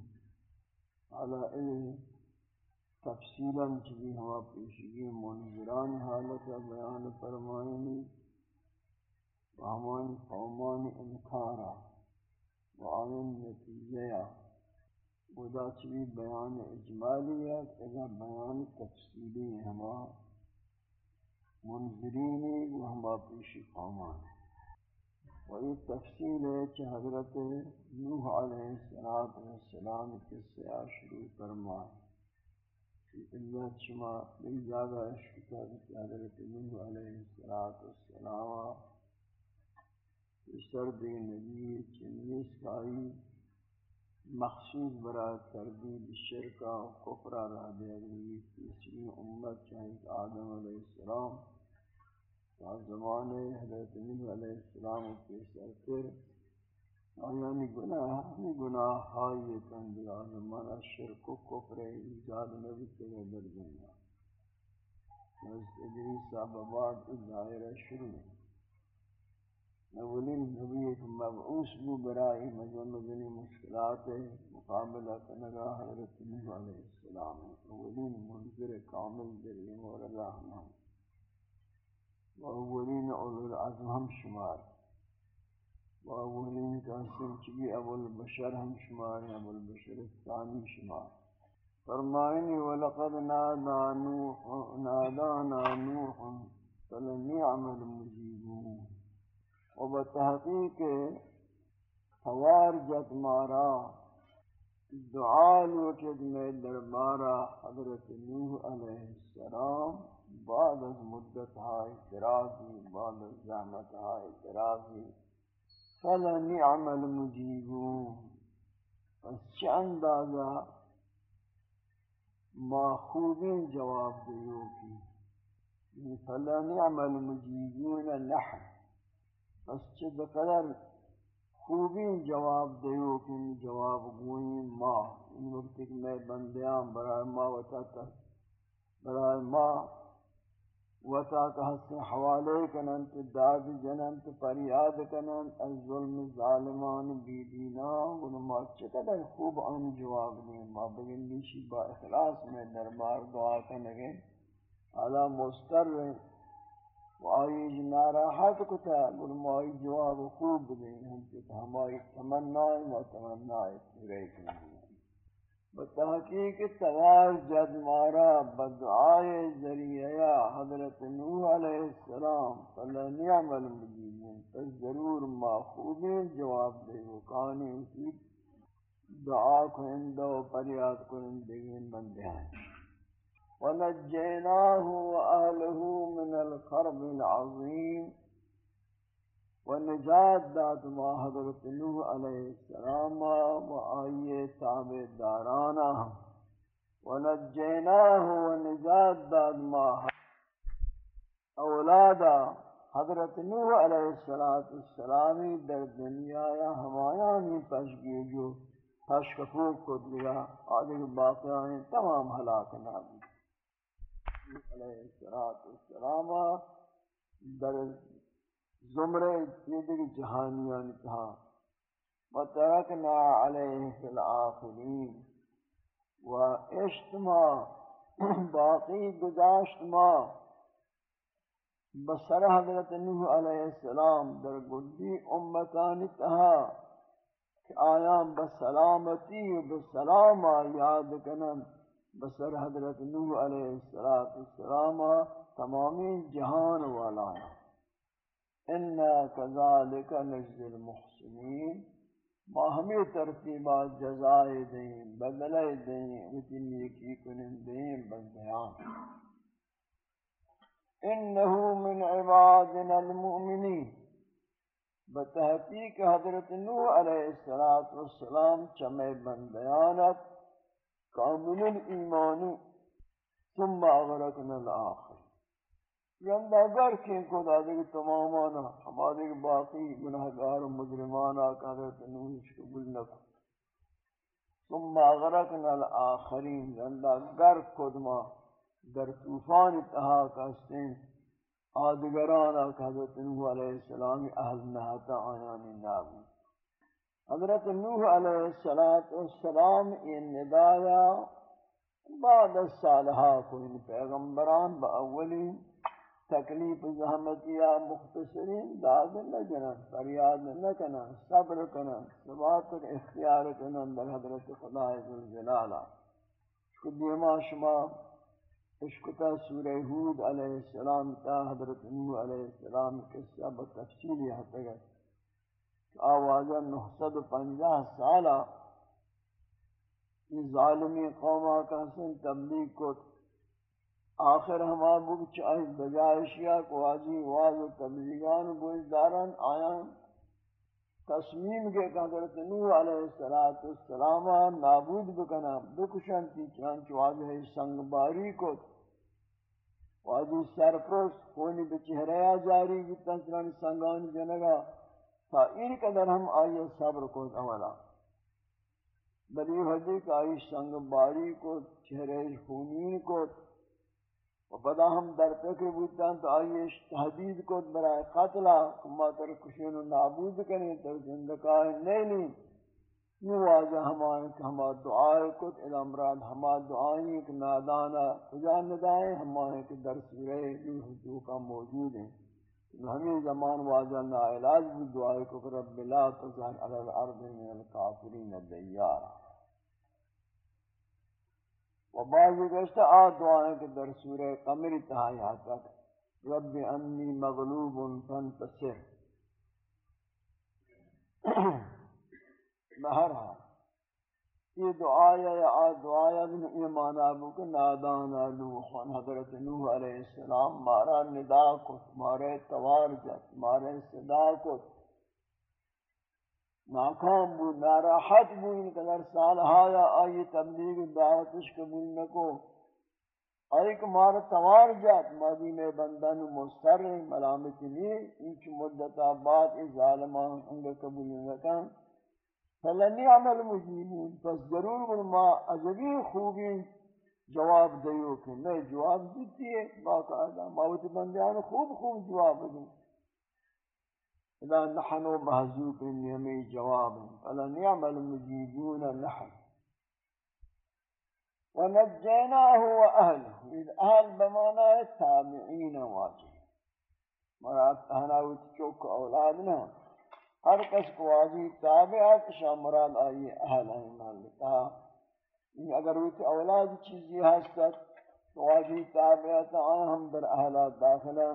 علا علم تفصیلا چلی ہوا پیشگی منذران حالتا بیان فرمائنی و ہمان قومان انکارا و آیان نتیجہ خدا چوی بیان اجمالی ہے اگر بیان تفصیلی ہما منظرینی و ہما پیشی قومان و یہ تفصیل ہے کہ حضرت نوح علیہ السلام کے سیاہ شروع فرمائے۔ اللہ شما بل زیادہ عشق کہ حضرت نوح علیہ السلام سردی نبی چنیس کائی مخصوص برای تردید شرکا و کفرہ را دیگری تیسری امت چاہیے آدم علیہ السلام تا زمان حضرت نبی علیہ السلام کے سرکر آیانی گناہ ہمی گناہ ہائی تندر آزمانا شرک و کفر ایجاد نبی تگہ در دنیا حضرت ادریسہ بباد دائرہ شروع اولین نبی ایک مبعوث بو برائی مجمدنی مشکلات مقابلہ کنگا حضرت نبی علیہ السلام اولین منظر کامل در امور الرحمن و اولین اولو العظم ہم شمار۔ و اولین قاسم چکی ابو البشر ہم شمار ابو البشر الثانی شمار۔ فرمائنی ولقد نادا نوح نادانا نوح فلن يعمل مجيبون و بتحقیق حوار جت مارا، دعا لوٹد میں دربارہ حضرت نوح علیہ السلام، بعد از مدت ہائی درازی بعد از زحمت ہائی درازی فلنعم المجیبون۔ پس چه اندازہ ما خوبین جواب دیو کی فلنعم المجیبون نحن پس چه بقدر خوبی جواب دیو کہ جواب گوئی ما. ان وقت کہ میں بندیاں برای ما وتا برای ما وتا کہ حوالے کنن تو داد جنن تو پریاد کنن از ظلم ظالمان بی دینا ما چقدر خوب ان جواب دیں ما بگن نیشی با اخلاص میں دربار دعا کنگے حالا مستر و آئی جی ناراحت کتا بل مائی جواب خوب بدیں ہم کہ ہماری تمنائی و تمنائی پورے کریں بتحقیق توار جد مارا بدعائے ذریعہ حضرت نوح علیہ السلام فلا نعم المجیبون پس ضرور ما خوبین جواب دے وہ کانی اسی دعا کو اندو پریاد کو اندگین بندے ہیں ونجيناه وأهله من الكرب العظيم. ونجات داد ما حضرت نوح علیہ السلام و آئیے تابع دارانا. ونجیناه ونجات داد ما اولادا حضرت نوح علیہ السلام السلامی در دنیا یا ہمایانی پشگی جو پشکفوک کو دیا آدھے باقیان تمام حلاک نابی علیہ السلام در زمرے چیدگی جہانیان تھا۔ وترکنا علیہ فی الآخرین و اشتما باقی گزاشت ما بسر حضرت نوح علیہ السلام در گدی امتانی تہا کہ آیام بسلامتی و بسلام یاد کنن بسر حضرت نوح علیہ السلام تمامی جہان والا انا کذالک نجز المحسنین۔ ما ہمیں ترتیبات جزائے دیں، بدلے دیں اتنی نیکی کنن دیں بندیان انہو من عبادنا المؤمنین۔ بتحقیق حضرت نوح علیہ السلام چمے بندیانت کامل ایمانی، ثم اغرقنا الاخر یند اگر کہ کو دادے کہ تمامانا، ہمارے باقی گناہگار و مجرمانا کا حضرت نوح قبول نہ ثم اغرقنا الاخرین یعنی یند اگر کدما در طوفان اتہا کستیں آدگرانا کا حضرت نوح علیہ السلام اہل نہتا آیانی نابود حضرت نوح علیہ السلام این ندایا، بعد الصالحہ کو ان پیغمبران با اولی تکلیف زحمتیا مختصرین داد نہ جنن فریاد نہ کنن صبر کنن، ثبات اختیار کنن در حضرت خدا ذوالجلالہ کو دیما شما اشکتا سورہ ہود علیہ السلام تا حضرت نوح علیہ السلام قصہ بتفصیلی حتی گئے۔ آوازہ نحصد پنجاہ سالہ یہ ظالمی قومہ کا سن تبلیغ کو آخر ہما بک چاہی بجائشیا کو آجی واضح تبلیغان بوجداران آیاں تصمیم کے حضرت نوح علیہ السلام نابود بکنا بکشن تی چنانچہ واضح سنگ باری کو واضح سرپرس کونی بچہریا جاری جتا چنان سنگان جنگا. تا این قدر ہم آئیے صبر کو اولا بلی حدی کہ آئی سنگ باری کو چہرے خونین کو و پدا ہم در فکر بودتاں تو آئیش تحدید کو برائے قتلہ کما تر کشین و نابود کریں تر زندگاہ نیلی یہ واضح ہمائیں کہ ہما دعائے کت الامراد ہما دعائیں کہ نادانا کجا ندائیں ہمائیں کہ در سورہ لی حضوقہ موجود ہیں ہمیں زمان واضح نا علاج بھی دعائے کو کہ رب لا تظہر علی الارض من القافرین دیارا۔ و بعضی گشتا آ دعائیں کہ در سورہ قمر تہائی تک رب انی مغلوب فانتصر۔ بہرحال یہ دعایا یا دعایا من ایمان آبو کہ نادانا نوح حضرت نوح علیہ السلام، مارا ندا کت مارے توار جت مارے صدا کت۔ ناکام بود ناراحت بود این قدر سالها یا آئی تبلیغ دعوتش قبول نکو۔ آئی کہ مارا توار جات مادی میں بندن مستر، ملامت لی انچ مدتا بعد اس ظالمان انگا قبول نکن۔ فلنی عمل مجیبون پس ضرور بل ما عجبی خوبی جواب دیو کہ نہیں جواب دیتی ہے باقاعدہ موت بندیان خوب خوب جواب دیو اذا نحن محذوب من جواب. فلن يعمل مجيبون نحن. ونجيناه وأهله إذ أهل بمعنى التابعين واجه مراد أهنا وتشوك أولادنا ہر کس کو واجی تابعات شاہ مراد آئی اہل ہیں مالکہ یعنی اگر وہ اولاد چیزی ہستت تو واجی تابعات آئیں ہم در اہلات داخلہ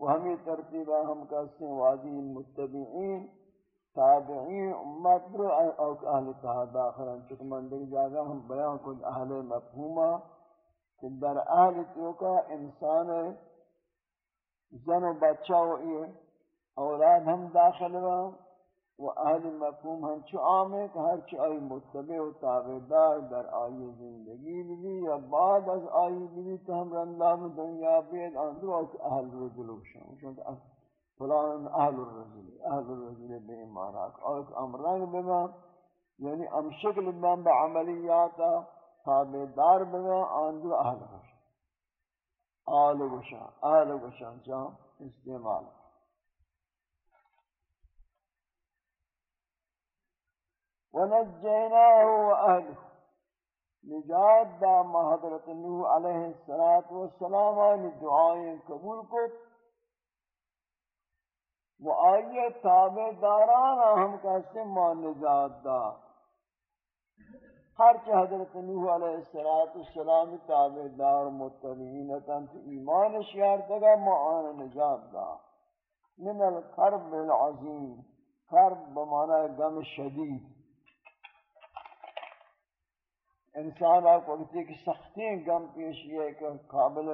و ہمیں ترتیبہ ہم کہتے ہیں وادی متبعین، تابعین، امت رو برو اہل اتحاد داخلان چکہ من دیکھ جاگا ہم بیان کن اہل مفہومہ کہ در اہل تیوکا انسان زن و بچہ و یہ اولاد ہم داخل ہوں و اہل مفہوم ہم چو عام ہے کہ ہر چو آئی متبع و تابدار در آئی زندگی بھی یا بعد از آئی بھی تو ہم رندہ میں دنیا بید اندر وقت اہل رجل بشن چونکہ فلان اہل الرجل اہل الرجل بے امارات اور امرنگ بما یعنی ام شکل بما بعملیاتا تابدار بما اندر اہل بشن آل بشن آل بشن چاہم استعمال ونجيناه وأهله. نجات دا ما حضرت نوح علیہ السلام آنی دعائیں قبول کو و آئیے تابع دارانا ہم کہتے ما نجات دا. ہر چہ حضرت نوح علیہ السلام تابع دار متبعین تنت ایمان شیار دگا، ما نجات دا. من القرب العظیم. قرب بمعنی غم شدید. انسان آپ وقتی کی سختی غم پیش یہ کہ قابل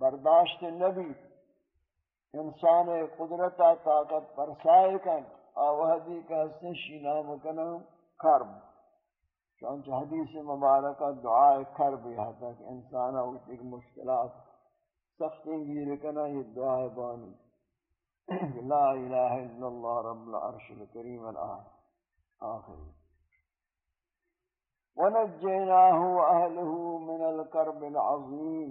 برداشت نبی، انسان قدرت طاقت پرسائے کن آوہدی کا حسن شینا مکنم کرب چونچہ حدیث مبارکہ دعائے کرب یہاں تک انسان وقتی کی مشکلات سختی گیر کنا، یہ دعائے بانی۔ لا الہ الا اللہ رب العرش الكریم الآخر ونجيناه وأهله من الكرب العظيم.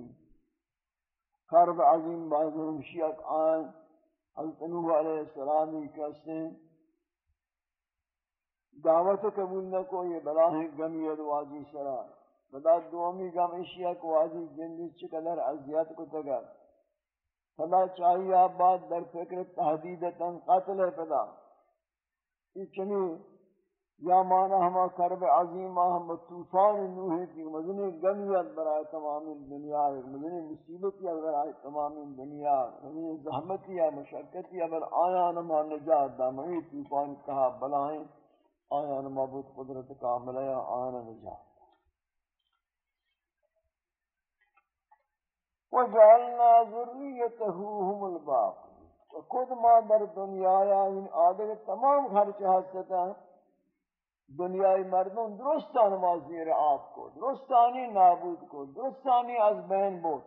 كرب عظيم بعضهم شيئت آن حضرت نوح علیہ السلامی کہتے ہیں دعوت قبول نہ کو یہ بلاہ گمیت واجی سرا. بدا دومی گم اشیاء کو واجی جندی چقدر عذیت کو تگر فلا چاہیے آپ بات در فکر تحدیدتا قتل ہے پدا. یہ چنی یا مانا ہما کرب عظیم ہم طوفان نوح کی مدنی گمیت برائے تمام دنیا، مدنی مصیبت یا برائے تمام دنیا، مدنی زحمت یا مشقت یا بر آیا نما نجات دا مہی طوفان کہا بلائیں، آیا نما بود قدرت کامل یا آیا نجات۔ وجعلنا ذریته هم الباقی۔ خود ما در دنیا یا این آدھے تمام خرچ حسدتا دنیای مردم درستان ما زیر آب کو، درستانی نابود کو، درستانی از بین بود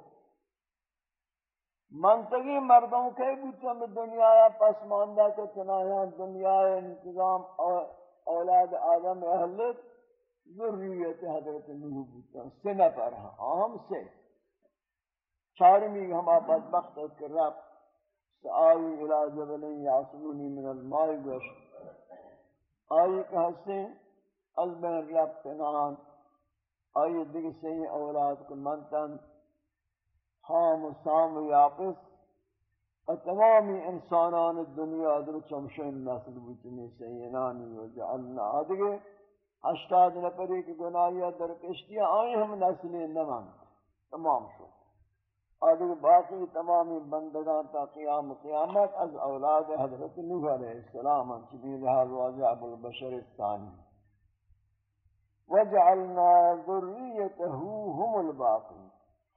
منطقی مردم مردوں کے بوتم دنیا پس ماندہ کے چنایاں دنیا انتظام اولاد آدم اہلت ذریت حضرت نوح بوتم سے نہ پر ہم سے چارمی ہما بدبخت کے رب سآوی الى جبل یعصمونی من الماء گوش آئی کہ ہستے از بین رب تنان آئی دیکھ سے اولاد کو منتن، حام و سام و یاقس و تمامی انسانان دنیا در چمشن نسل بچنی سینانی و جعلنا آدھگے اشتاد نپری کی گناہی در کشتی آئی ہم نسل نمان تمام شد۔ آدھگے باقی تمامی بندگان تا قیام قیامت از اولاد حضرت نوح علیہ السلام چبی لحاظ واجعب البشر الثانی. وجعلنا ذریته هم الباقی.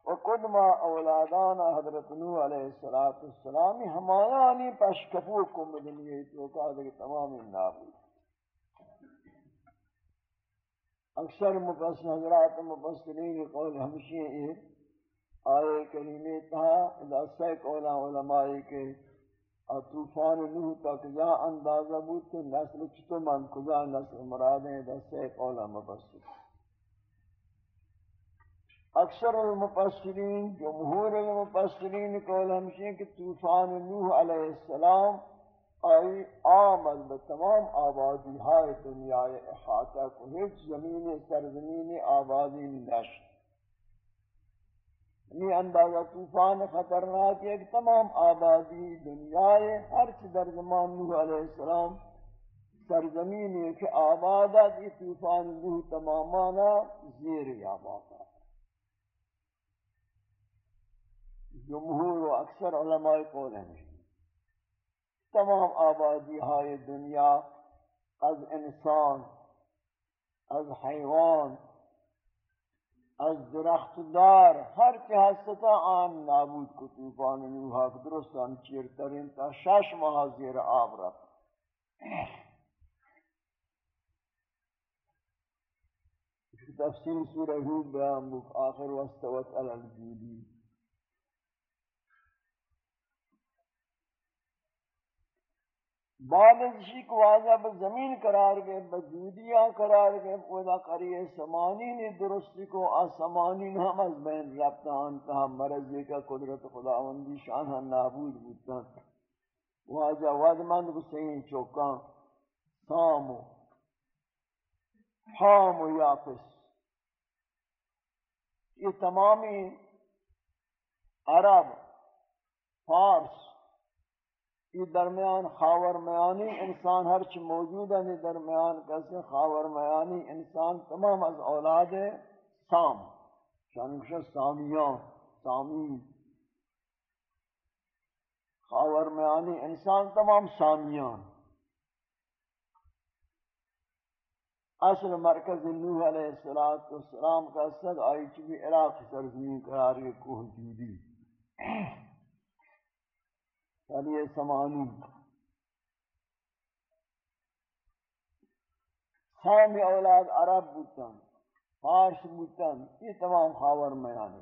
و قدما اولادانا حضرت نوح علیہ السلام ہمایانی پشکفو کو مدنی تو کہا کہ تمام نابود. اکثر مفسر حضرات مفسرین قول ہمشی ہے آئے کریمی ہاں، تھا اذا سی قولا علماء کے طوفان نوح تک یا اندازہ بود کہ نسل چطور من کجا نسل مرادیں اذا سی قولا مفسر اکثر المفسرین جمہور المفسرین قول ہمشہ کہ طوفان نوح علیہ السلام آئی آمد بتمام آبادی ہائے دنیا احاطہ کو، ہیچ زمین سرزمین آبادی نشت۔ یہ اندازہ طوفان خطرناک ہے کہ تمام آبادی دنیا ہر چی در زمان نوح علیہ السلام سرزمین ہے کہ آبادت یہ طوفان نوح تمامانا زیر آبادت جمہور و اکثر علماء قول ہیں۔ تمام آبادی ہائے دنیا از انسان، از حیوان از درخت دار ہر کے حسطہ آن نابود کو طوفان نوحا کو درستان چیرترین تا شش ماہ زیر آب رکھ تفسیر سورہ حود بیان بک آخر واستوت علی الجودی. بعد از اسی کو واضح بزمین قرار گئے بجودیاں قرار گئے اودا قریہ سمانین درستی کو آسمانین ہم از بین ربتا انتہا مرضی کا قدرت خداوندی شانہ نابود بودتا واجہ وادمند بسین چوکاں سامو حام و یافس یہ تمامی عرب، فارس یہ درمیان خاور میانی انسان ہر چی موجود ہے یہ درمیان کیسے خاور میانی انسان تمام از اولاد سام. شانکشہ سامیان، سامی. خاور میانی انسان تمام سامیان. اصل مرکز نوح علیہ السلام کا صد آئی چکی عراق سرزمین قرار کوہ جودی یعنی سمانی سامی اولاد عرب بودتن فارس بودتن یہ تمام خاور میانی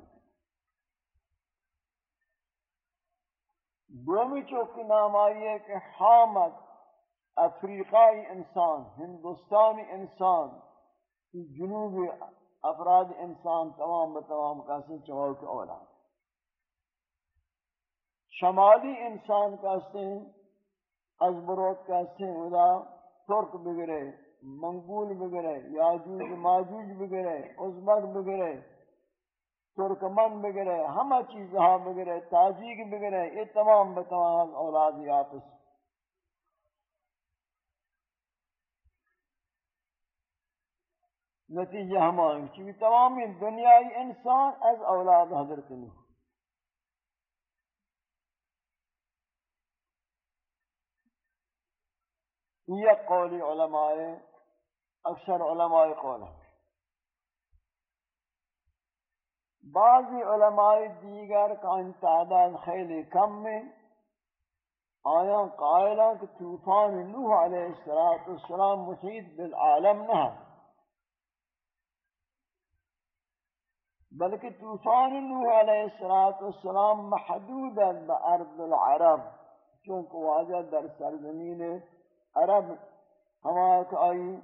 دومی چوکی نام آئی ہے کہ حامد افریقائی انسان، ہندوستانی انسان، جنوبی افراد انسان تمام بتمام کسی چوک اولاد۔ شمالی انسان کہتے ہیں از بروت کہتے ہیں ادا، ترک بگرے، منگول بگرے، یاجوج، ماجوج بگرے ازمک بگرے، ترکمن بگرے، ہمہ چیزہاں بگرے، تاجیگ بگرے، یہ تمام بتمام اولاد آپس نتیجہ ہمائیں چونکہ تمامی دنیای انسان از اولاد حضرت نوح۔ یہ قولی علماء اکثر علماء قول ہیں۔ بعضی علماء دیگر کا ان تعداد خیلی کم میں آیا قائلہ کہ طوفان نوح علیہ السلام محیط بالعالم نہ بلکہ طوفان نوح علیہ السلام محدود بارض العرب، چونکہ واجہ در سرزمین عرب ہمارک آئی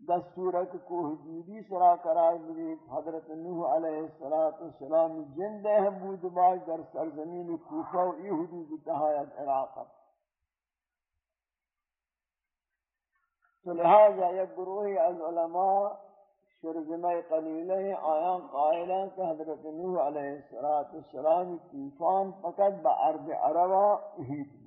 دستورک کوہ جودی سرا قرار بدید حضرت نوح علیہ السلام جندہ بود باش در سرزمین کوفہ و ای حدود تحایت عراق تو لہذا یک گروہی از علماء شرزمہ قلیلہ آیان قائلہ کہ حضرت نوح علیہ السلام طوفان فقط با عرض عربہ ہیت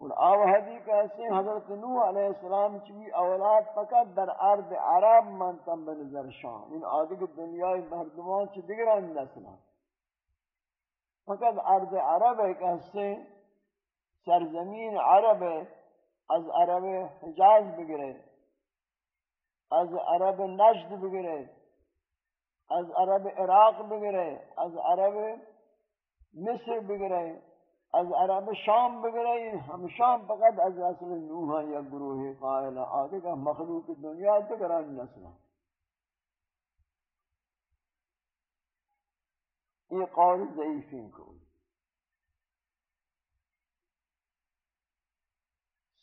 اور آوہدی کہتے ہیں حضرت نوح علیہ السلام چوی اولاد فقط در ارض عرب منتم بنظر شان. یعنی ان آدھگ دنیای مردمان چی دیگران نسلان فقط ارض عرب ہے کہتے ہیں سرزمین عرب ہے. از عرب حجاز بگرے. از عرب نجد بگرے. از عرب عراق بگرے. از عرب مصر بگرے. از عرب شام بگرئی ہم شام فقط از اصل نوحا یا گروہ قائلہ آگے کہ مخلوق دنیا تکران نسل۔ یہ قول ضعیفین کو۔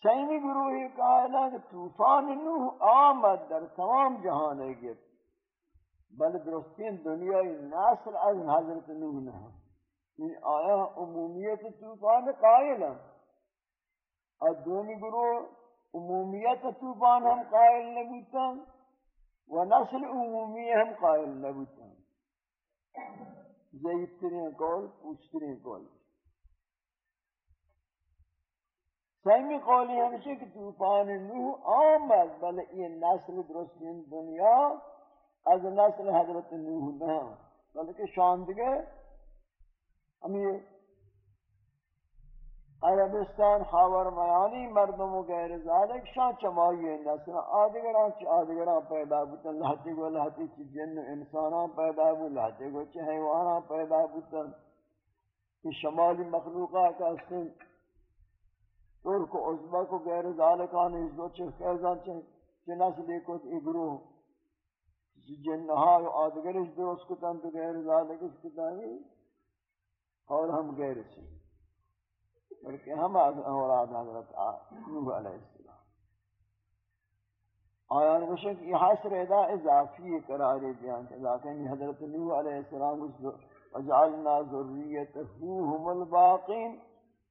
سیمی گروہ قائلہ کہ طوفان نوح آمد در تمام جہان ہے گئے بل درستین دنیا نسل از حضرت نوح نہ۔ این آیا عمومیت طوفان قائل ہیں اور دومی گروہ عمومیت طوفان ہم قائل نبوتا و نسل عمومی ہم قائل نبوتا ضعیف ترین قول پوچھ ترین قول. سیمی قولی ہمشہ کہ طوفان نوح آمد بل یہ نسل درستین دنیا از نسل حضرت نوح نہ بلکہ شاندگے ہمیں عربستان خاور میانی مردم و غیر ذالک شان چمائی نسل آدگران چی آدگران پیدا بودن، لحظی گو لحظی چی جن و انسانان پیدا بود لحظی گو چی حیوانان پیدا بودن کہ شمالی مخلوقات کا ترک و عزبک و غیر ذالکان اس دو چی خیزان چی نسلی کو ای گروہ چی جنہا و آدگرش درست کتن تو غیر ذالک اس کتن اور ہم غیر سے بلکہ ہم اولاد حضرت نوح علیہ السلام۔ آیان وشک یہ حسر ادا اضافی قرار دیان کہ لیکن حضرت نوح علیہ السلام وجعلنا ذریته هم الباقین۔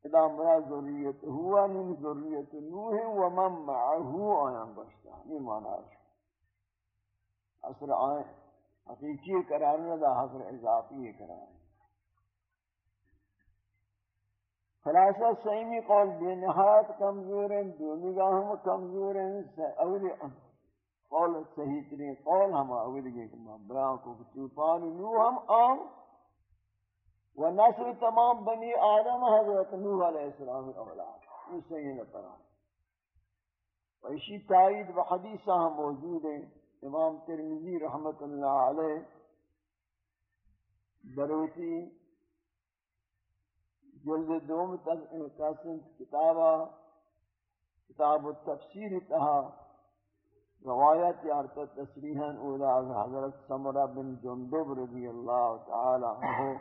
ادا مرا ذریت ہوا من ذریت نوح ومن معه آیان بشتا یہ معنی ہے۔ حسر آیان حقیقی قرار ندا حسر اضافی قرار۔ خلاصہ سیمی قول بے نہایت کمزور ہیں دو نگاہم کمزور ہیں اولی قول صحیح ترین قول ہم اولی گئے کہ بران کو توفان نوح ہم آم و نسل تمام بنی آدم حضرت نوح علیہ السلام اولاد، یہ صحیح نہ و اسی تائید و حدیثہ ہم موجود ہیں، امام ترمیزی رحمت اللہ علیہ، بروتی جلد دوم قسم کتابا، کتاب التفسیر تہا روایت یارتا تصریحا اولا از حضرت سمرہ بن جندب رضی اللہ تعالی عنہ،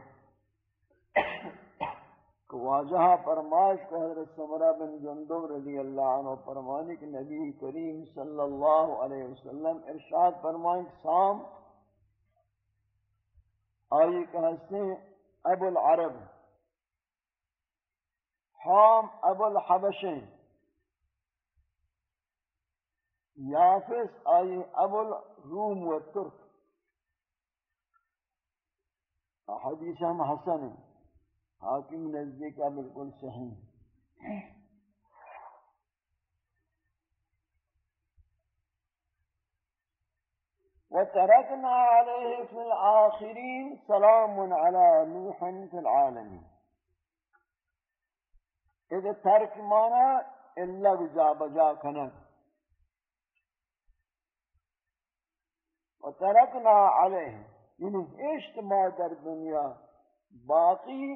کہ واجہ فرمائش کو حضرت سمرہ بن جندب رضی اللہ عنہ فرمانے کہ نبی کریم صلی اللہ علیہ وسلم ارشاد فرمائیں سام آئی کہ ہستے ابو العرب حام ابو الحبشین. یافس آئی ابو الروم و ترک. حدیث ہم حسن حاکم نزدیک کا بالکل صحیح. وتركنا عليه في الآخرين سلام على نوح في العالمين اذا ترک مانا الا بجا بجا کنا وترکنا علیہ یعنی عشت ما در دنیا، باقی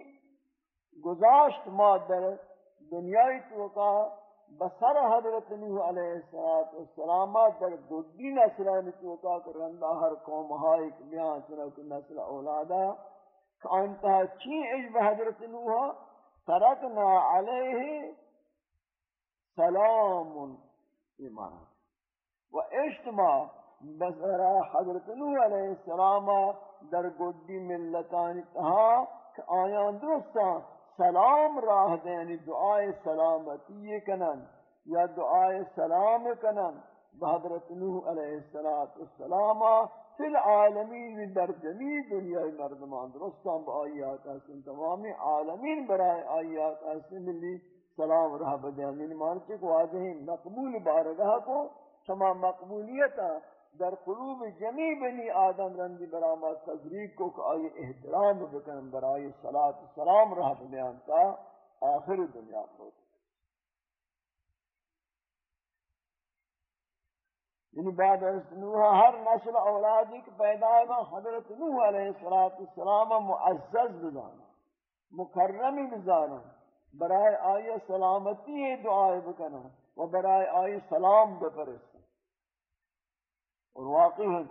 گذاشت ما در دنیای توقع بسر حضرت نوح علیہ السلام در گدی نسلان توقع کرندہ ہر قوم ہائی بیان سنو نسل اولادا کہ انتہا چین عجب حضرت نوح؟ ترکنا علیہ سلام ایمان. و اجتماع بسرا حضرت نوح علیہ السلام در گدی ملتان تہا کہ آیان درستان سلام راہ دیں یعنی دعائے سلامتی کنن یا دعائے سلام کنن. بحضرت نوح علیہ السلام فی العالمین در جمی دنیا مردمان درستان با آیات حسن تمامی عالمین برای آیات حسن ملی سلام راہ بدیں یعنی مانچے کو واضح مقبول بارگاہ کو تمام مقبولیتا در قلوب جمی بنی آدم رندی برامہ تذریق کو کہ آئی احترام بکن برای صلاة سلام رہ بیان کا آخر دنیا کو یعنی بعد از نوح ہر نسل اولادی کے پیدا ہے حضرت نوح علیہ السلام معزز بزانا مکرمی بزانا برائے آئی سلامتی دعائے بکنا و برائے آئی سلام بپرستا اور واقعی ہے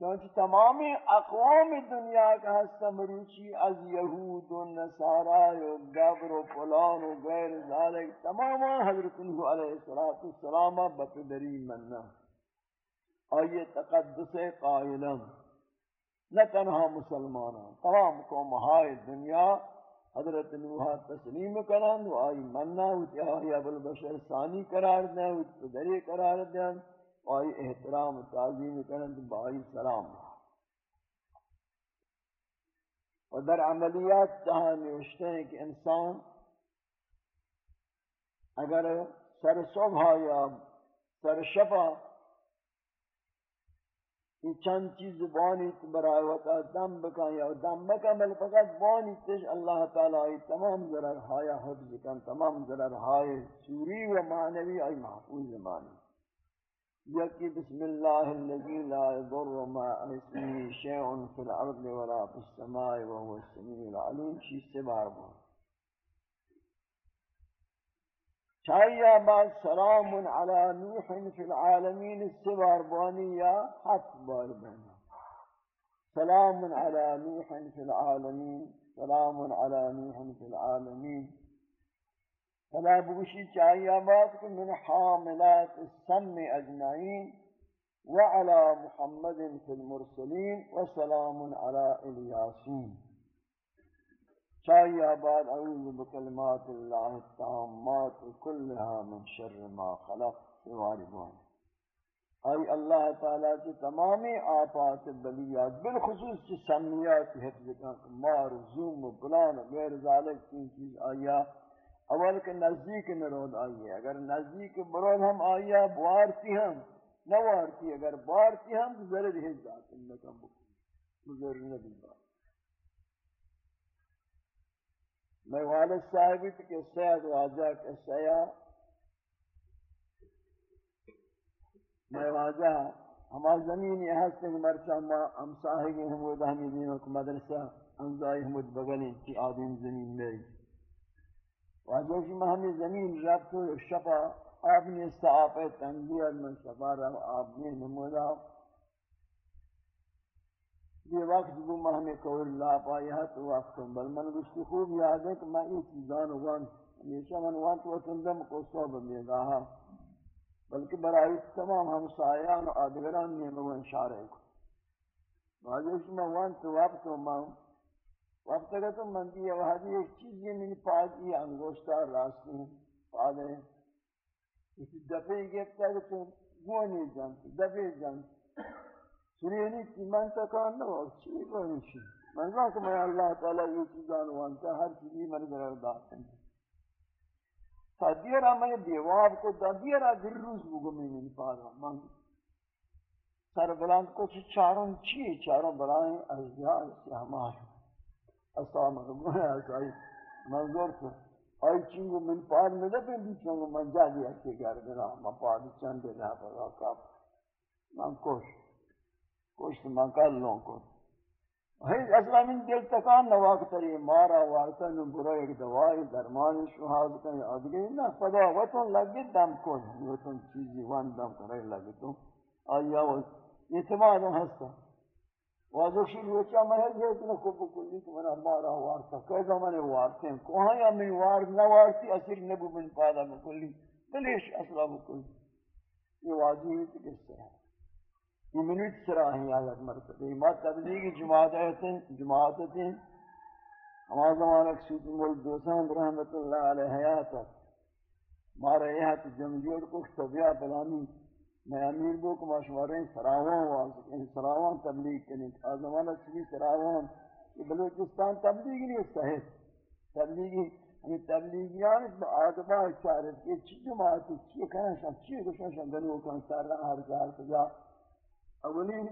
چونچہ تمامی اقوام دنیا کا حصہ مروچی از یہود و نصارای و گبر و پلان و غیر ذالک، تمام حضرت نوح علیہ السلام بقدری مننا۔ آئیے تقدس قائلا نہ تنہا مسلمانان تمام قوم ہائے دنیا، حضرت نوح تسلیم کرن و آئی مننا و آئی ابو البشر ثانی قرار دیں و قدری قرار دیں۔ آئی احترام تعظیم کرن تو بائی سلام۔ اور در عملیات جہاں نوشتے ہیں کہ انسان اگر سر صبح یا سر شفا یہ چند چیز بانی برائے وقت دم بکن یا دم بکن بل فقط بانی تش اللہ تعالی تمام ضرر ہایا حفظ کن، تمام ضرر ہائے سوری و معنوی، آئی محفوظ معنی یکی بسم الله الذي لا يضر مع اسمه شيء في الأرض ولا في السماء وهو السميع العليم. شي سبار بو. چاہیے بعد سلام على نوح في العالمين السبار یا حق بار سلام على نوح في العالمين سلام على نوح في العالمين فلا بوشی چاہیے بات کہ من حاملات السم اجمعین وعلى محمد في المرسلين وسلام على الياسين چاہیے بعد اعوذ بکلمات اللہ التامات كلها من شر ما خلق سواری بوان اللہ تعالی کی تمامی آفات بلیات بالخصوص کی سمیات حفظ کن مار زوم و بلان غیر ذالک تین چیز آیا اول کے نزدیک نرود آئیے اگر نزدیک برود ہم آئیے بوارتی ہم نوارتی اگر بوارتی ہم، تو ضرر ہی ذات انکا بزرگ نبی بات۔ میں والد صاحبی تھی کہ سید واجہ کے سیا میں واجہ ہاں۔ ہمارا زمین یہ ہستے کہ مرچہ ہم صاحبی ہمود ہمی دینوں کو مدرسہ انزائی ہمود بگلیں کی آدم زمین میری واجہ کی ہمیں زمین ربط و شفا آبنی استعاپ تنگیر من شفا رہا آبنی نمودا یہ وقت جو میں قول اللہ پائی ہے تو وقت بل من گشتی خوب یاد ہے کہ میں یہ چیزان وان ہمیشہ من وان تو تندم کو صحب میں گاہا بلکہ برائی تمام ہم سایان و آدگران نے میں اشارے کو واجہ کی میں وان تو وقت میں وقت اگر تو من دیئے وحدی ایک چیز یہ منی پاک یہ انگوشتا راستے ہیں پادے ہیں اسی دفعی گفتا ہے کہ تو گونی جانتی دفعی جانتی سنینی کی من تکان نہ نو چی گونی چی من کہا کہ میں اللہ تعالیٰ یہ چیزان وانتا ہر چیزی من ضرر داتا ہے۔ تا دیرا میں دیواب کو دا دیرا در روز بگو میں منی پادا من سر بلند کو چاروں چی چاروں بلائیں ازیاء سے ہمارے اسلام علیکم اسائی منظور کو آئی چنگو من پار میں دے بھی چنگو من جا دیا کہ گھر بنا من پار چند دے رہا پر آقا من کوش کشت مکل لوں کو ہیچ اصلا من دل تکان نواق تری مارا وارتا نو برا ایک دوائی درمان شہاد کنی آدھگی نا پدا وطن لگی دم کن وطن چیزی وان دم کرے لگی تو آیا وہ اعتماد ہستا واضح شروع چا محل ہے کہ کو بکلی کہ منا مارا وارتا کیسا منے وارتے ہیں۔ کوہاں یا من وار نوارتی اثر نبو من پادا بکلی بلیش اصلا بکلی یہ واضح ہے کہ کس طرح۔ یہ منوٹ سرا ہیں آیت مرتبہ ما تبلیغ جماعت ہیں جماعت ہیں۔ ہمارا زمانہ سید مول دوسان رحمت اللہ علیہ حیات۔ مارا یہ تو جم جوڑ کو تبیا بلانی میں امیر بو کو مشورے سراواں واسطے یعنی سراواں تبلیغ کرنے کا زمانہ سید سراواں کہ بلوچستان تبلیغ نہیں صحیح تبلیغی ہمیں یعنی تبلیغیان آدماء چارت یہ چی جماعت چی کہنا شاہ چی کشن شاہ گنو کن سارا ہر جار سجا اولین